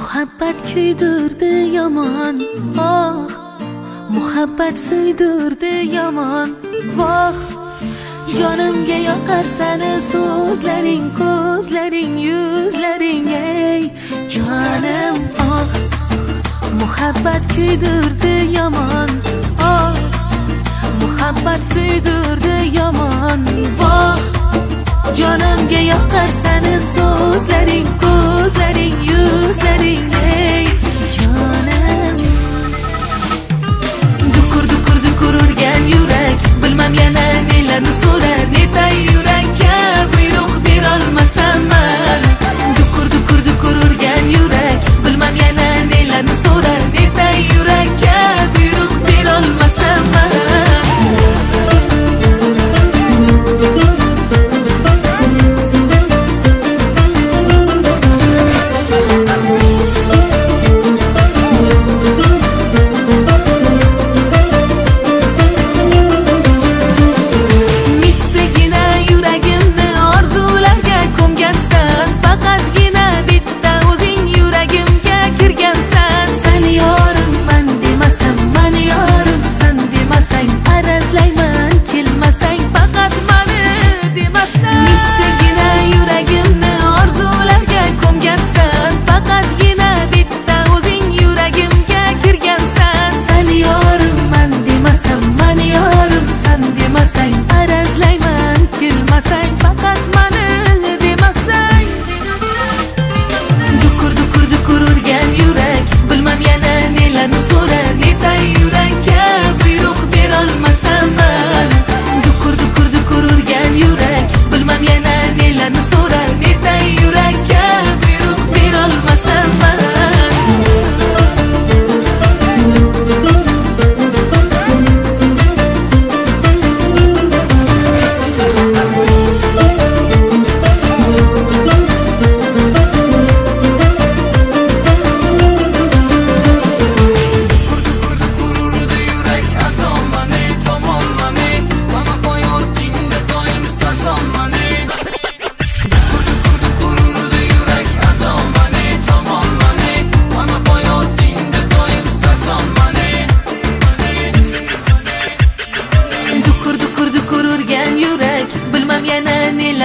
muhabbat kuydirdi yomon Oh muhabbat suydirdi yomon Voh jonimga yoqar sani so'zlaring ko'zlaring yuzlaring ey jonim oh muhabbat kuydirdi yomon oh muhabbat suydirdi yomon voh jonimga yoqar sani so'zlaring ko'zlaring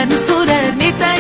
en su ermita